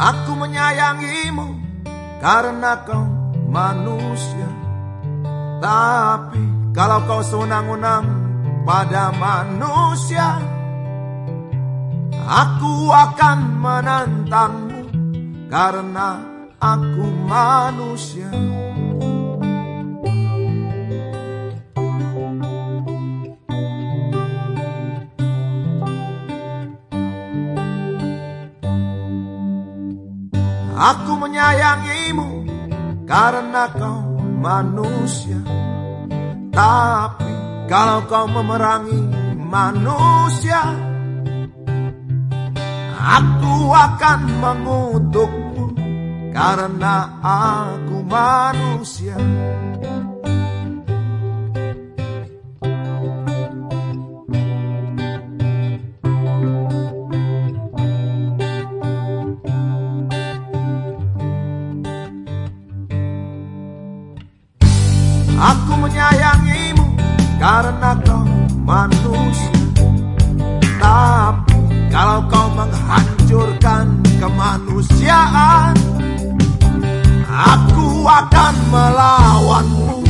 Aku menyayangimu karena kau manusia. Tapi kalau kau senang-unang pada manusia Aku akan menantangmu karena aku manusia Aku menyayangimu karena kau manusia. Tapi kalau kau memerangi manusia Aku akan mengutukmu karena aku manusia Aku menyayangimu karena kau manusia. Tapi kalau kau menghancurkan kemanusiaan Aku akan melawanmu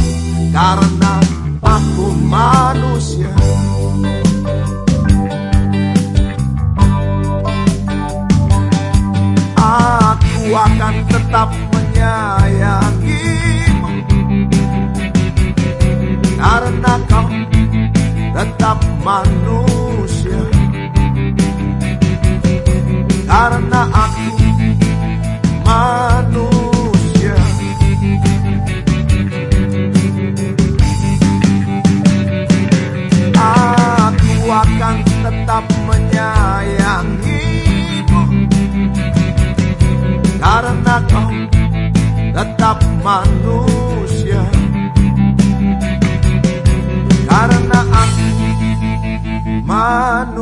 karena aku manusia. Aku akan tetap menyayangimu manusia. Karena aku manusia. Aku akan tetap menyayangimu. Karena kau tetap manusia manusia.